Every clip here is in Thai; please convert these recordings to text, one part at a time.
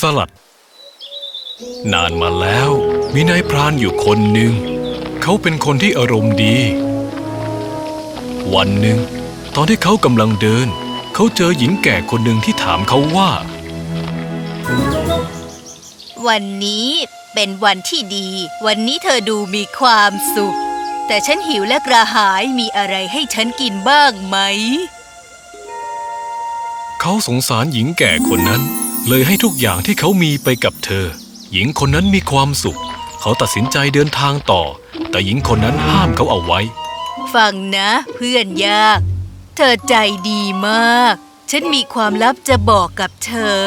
สลัด นานมาแล้วมีนายพรานอยู่คนหนึ่ง เขาเป็นคนที่อารมณ์ดี วันหนึ่ง ตอนที่เขากำลังเดิน เขาเจอหญิงแก่คนหนึ่งที่ถามเขาว่า วันนี้เป็นวันที่ดี วันนี้เธอดูมีความสุข แต่ฉันหิวและกระหายมีอะไรให้ฉันกินบ้างไหม เขาสงสารหญิงแก่คนนั้น เลยให้ทุกอย่างที่เขามีไปกับเธอ หญิงคนนั้นมีความสุข เขาตัดสินใจเดินทางต่อ แต่หญิงคนนั้นห้ามเขาเอาไว้ ฟังนะ เพื่อนยาก เธอใจดีมาก ฉันมีความลับจะบอกกับเธอ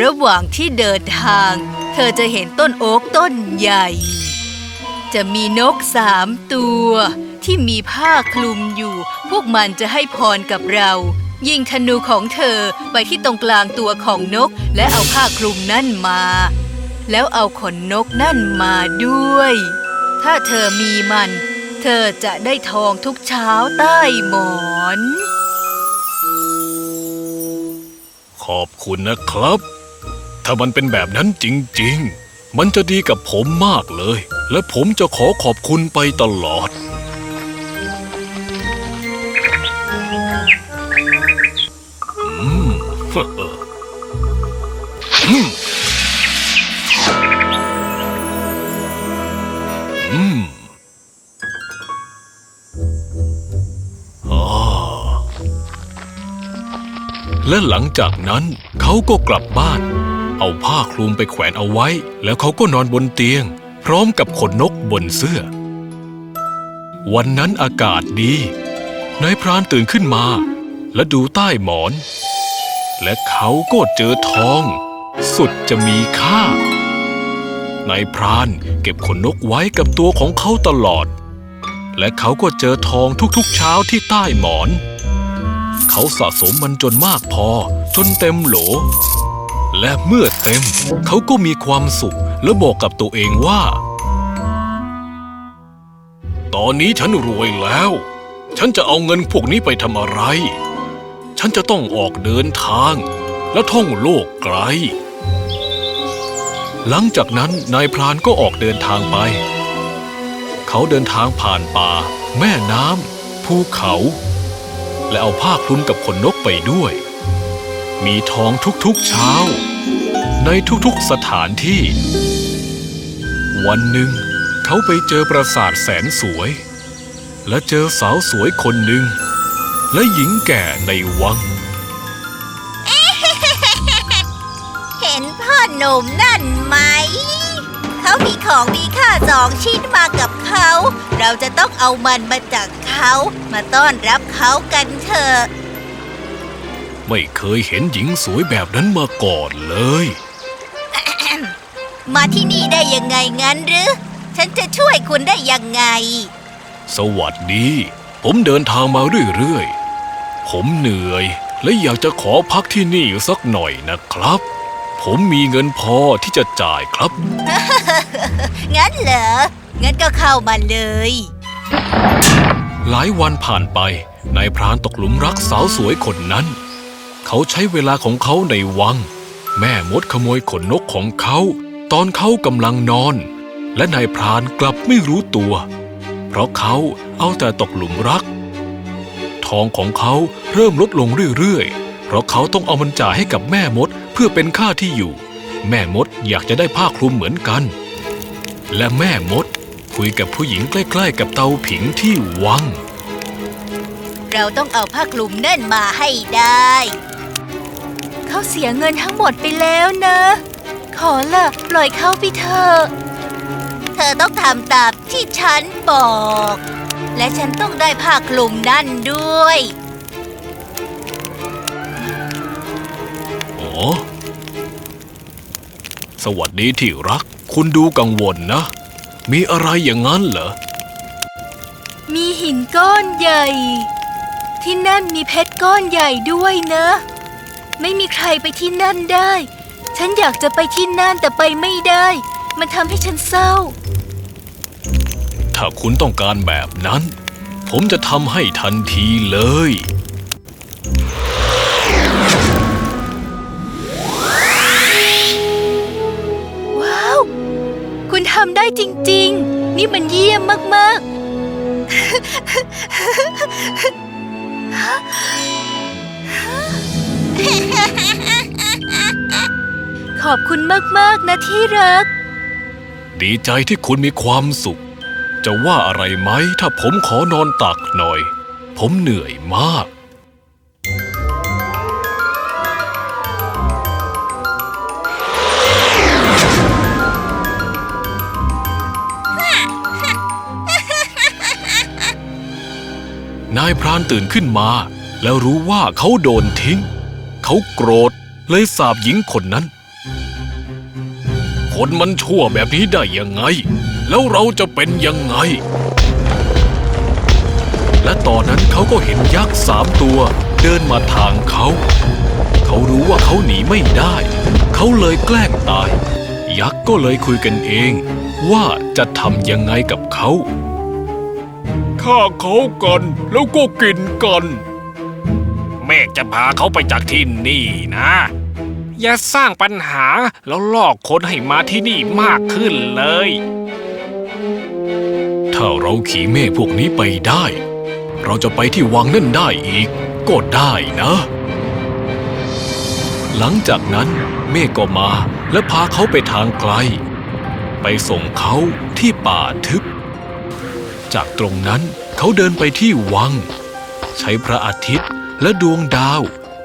ระหว่างที่เดินทาง เธอจะเห็นต้นโอ๊กต้นใหญ่ จะมีนกสามตัวที่มีผ้าคลุมอยู่ พวกมันจะให้พรกับเรา ยิงธนูของเธอไปที่ตรงกลางตัวของนก และเอาผ้าคลุมนั่นมา แล้วเอาขนนกนั่นมาด้วย ถ้าเธอมีมัน เธอจะได้ทองทุกเช้าใต้หมอน ขอบคุณนะครับ ถ้ามันเป็นแบบนั้นจริง ๆ มันจะดีกับผมมากเลย และผมจะขอขอบคุณไปตลอด อืมอืมอ่าและหลังจากนั้นเขาก็กลับบ้าน เอาผ้าคลุมไปแขวนเอาไว้ แล้วเขาก็นอนบนเตียง พร้อมกับขนนกบนเสื้อ วันนั้นอากาศดีนายพรานตื่นขึ้นมา และดูใต้หมอน และเขาก็เจอทอง สุดจะมีค่านายพรานเก็บขนนกไว้กับตัวของเขาตลอด และเขาก็เจอทองทุกๆเช้าที่ใต้หมอน เขาสะสมมันจนมากพอ จนเต็มโหล และเมื่อเต็ม เขาก็มีความสุขและบอกกับตัวเองว่า ตอนนี้ฉันรวยแล้ว ฉันจะเอาเงินพวกนี้ไปทำอะไร ฉันจะต้องออกเดินทาง และท่องโลกไกล หลังจากนั้นนายพรานก็ออกเดินทางไป เขาเดินทางผ่านป่า แม่น้ำภูเขา และเอาผ้าคลุมกับขนนกไปด้วย มีทองทุกๆเช้า ในทุกๆสถานที่ วันหนึ่ง เขาไปเจอปราสาทแสนสวย และเจอสาวสวยคนหนึ่ง และหญิงแก่ในวัง เห็นพ่อหนุ่มนั่นไหม เขามีของมีค่าสองชิ้นมากับเขา เราจะต้องเอามันมาจากเขามาต้อนรับเขากันเถอะ ไม่เคยเห็นหญิงสวยแบบนั้นมาก่อนเลย มาที่นี่ได้ยังไงงั้นหรือ ฉันจะช่วยคุณได้ยังไง สวัสดี ผมเดินทางมาเรื่อยๆ ผมเหนื่อย และอยากจะขอพักที่นี่สักหน่อยนะครับ ผมมีเงินพอที่จะจ่ายครับ งั้นเหรอ งั้นก็เข้ามาเลย หลายวันผ่านไป นายพรานตกหลุมรักสาวสวยคนนั้น เขาใช้เวลาของเขาในวัง แม่มดขโมยขนนกของเขา ตอนเขากำลังนอน และนายพรานกลับไม่รู้ตัว เพราะเขาเอาแต่ตกหลุมรัก ทองของเขาเริ่มลดลงเรื่อยๆ เพราะเขาต้องเอามันจ่ายให้กับแม่มดเพื่อเป็นค่าที่อยู่ แม่มดอยากจะได้ผ้าคลุมเหมือนกัน และแม่มดคุยกับผู้หญิงใกล้ ๆ กับเตาผิงที่วัง เราต้องเอาผ้าคลุมนั่นมาให้ได้ เขาเสียเงินทั้งหมดไปแล้วนะ ขอละปล่อยเขาไปเถอะ เธอต้องทำตามที่ฉันบอก และฉันต้องได้ผ้าคลุมนั่นด้วย อ๋อ สวัสดีที่รัก คุณดูกังวลนะ มีอะไรอย่างนั้นเหรอ มีหินก้อนใหญ่ ที่นั่นมีเพชรก้อนใหญ่ด้วยนะ ไม่มีใครไปที่นั่นได้ ฉันอยากจะไปที่นั่นแต่ไปไม่ได้ มันทำให้ฉันเศร้า ถ้าคุณต้องการแบบนั้น ผมจะทำให้ทันทีเลย ว้าว คุณทำได้จริง ๆ นี่มันเยี่ยมมาก ๆ ขอบคุณมาก ๆ นะที่รัก ดีใจที่คุณมีความสุข จะว่าอะไรไหมถ้าผมขอนอนตักหน่อย ผมเหนื่อยมาก นายพรานตื่นขึ้นมา แล้วรู้ว่าเขาโดนทิ้ง เขาโกรธเลยสาบหญิงคนนั้น คนมันชั่วแบบนี้ได้ยังไง แล้วเราจะเป็นยังไง และตอนนั้นเขาก็เห็นยักษ์สามตัว เดินมาทางเขา เขารู้ว่าเขาหนีไม่ได้ เขาเลยแกล้งตาย ยักษ์ก็เลยคุยกันเอง ว่าจะทำยังไงกับเขาฆ่าเขากันแล้วก็กินกัน เมฆจะพาเขาไปจากที่นี่นะ อย่าสร้างปัญหาแล้วลอกคนให้มาที่นี่มากขึ้นเลย ถ้าเราขี่เมฆพวกนี้ไปได้ เราจะไปที่วังนั่นได้อีก ก็ได้นะ หลังจากนั้นเมฆก็มาและพาเขาไปทางไกล ไปส่งเขาที่ป่าทึบ จากตรงนั้นเขาเดินไปที่วัง ใช้พระอาทิตย์และดวงดาว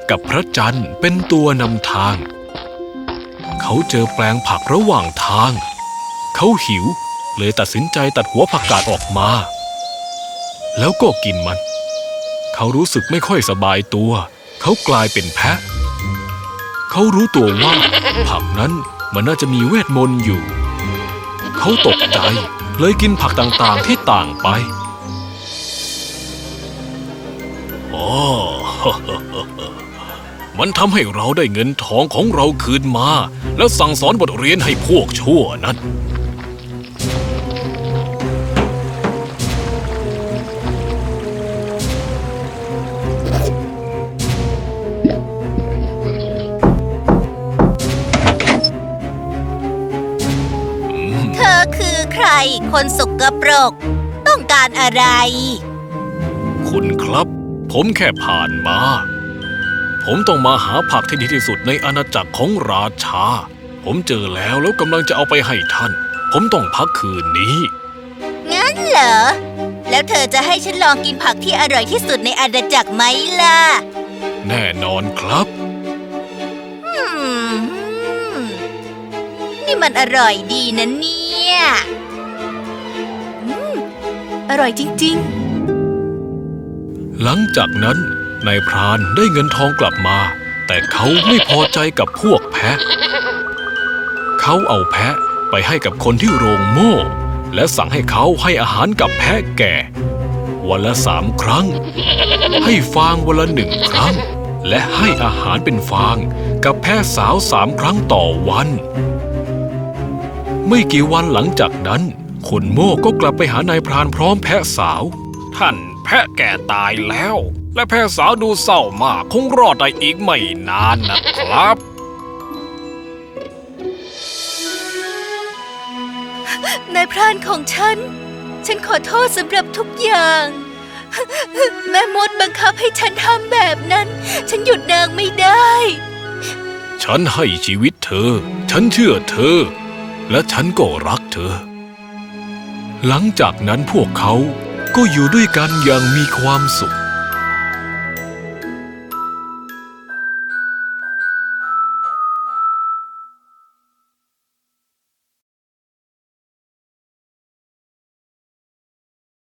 กับพระจันทร์เป็นตัวนำทาง เขาเจอแปลงผักระหว่างทาง เขาหิว เลยตัดสินใจตัดหัวผักกาดออกมา แล้วก็กินมัน เขารู้สึกไม่ค่อยสบายตัว เขากลายเป็นแพะ เขารู้ตัวว่าผักนั้นมันน่าจะมีเวทมนต์อยู่ เขาตกใจเลยกินผักต่างๆที่ต่างไปอ๋อมันทำให้เราได้เงินทองของเราคืนมา แล้วสั่งสอนบทเรียนให้พวกชั่วนั่น ร คนสกปรก ต้องการอะไร คุณครับ ผมแค่ผ่านมา ผมต้องมาหาผักที่ดีที่สุดในอาณาจักรของราชา ผมเจอแล้วแล้วกำลังจะเอาไปให้ท่าน ผมต้องพักคืนนี้ งั้นเหรอ แล้วเธอจะให้ฉันลองกินผักที่อร่อยที่สุดในอาณาจักรไหมล่ะ แน่นอนครับอืมนี่มันอร่อยดีนะเนี่ยอืม อร่อยจริง ๆ หลังจากนั้นนายพรานได้เงินทองกลับมา แต่เขาไม่พอใจกับพวกแพะ เขาเอาแพะไปให้กับคนที่โรงโม่ และสั่งให้เขาให้อาหารกับแพะแก่ วันละสามครั้ง ให้ฟางวันละหนึ่งครั้ง และให้อาหารเป็นฟางกับแพะสาวสามครั้งต่อวัน ไม่กี่วันหลังจากนั้น คนโม่ก็กลับไปหานายพรานพร้อมแพะสาว ท่านแพะแก่ตายแล้ว และแพะสาวดูเศร้ามากคงรอดได้อีกไม่นานนะครับๆนายพรานของฉัน ฉันขอโทษสำหรับทุกอย่าง แม่มดบังคับให้ฉันทำแบบนั้น ฉันหยุดนางไม่ได้ ฉันให้ชีวิตเธอ ฉันเชื่อเธอ และฉันก็รักเธอ หลังจากนั้นพวกเขาก็อยู่ด้วยกันอย่างมีความสุข